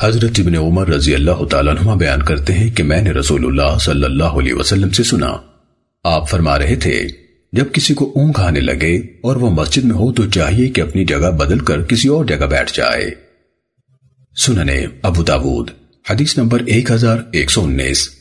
حضرت ابن عمر رضی اللہ تعالیٰ عنہ بیان کرتے ہیں کہ میں نے رسول اللہ صلی اللہ علیہ وسلم سے سنا۔ آپ فرما رہے تھے، جب کسی کو اونگ آنے لگے اور وہ مسجد میں ہو تو چاہیے کہ اپنی جگہ بدل کر کسی اور جگہ بیٹھ جائے۔ سننے ابو داود، حدیث نمبر ایک ہزار ایک سو انیس۔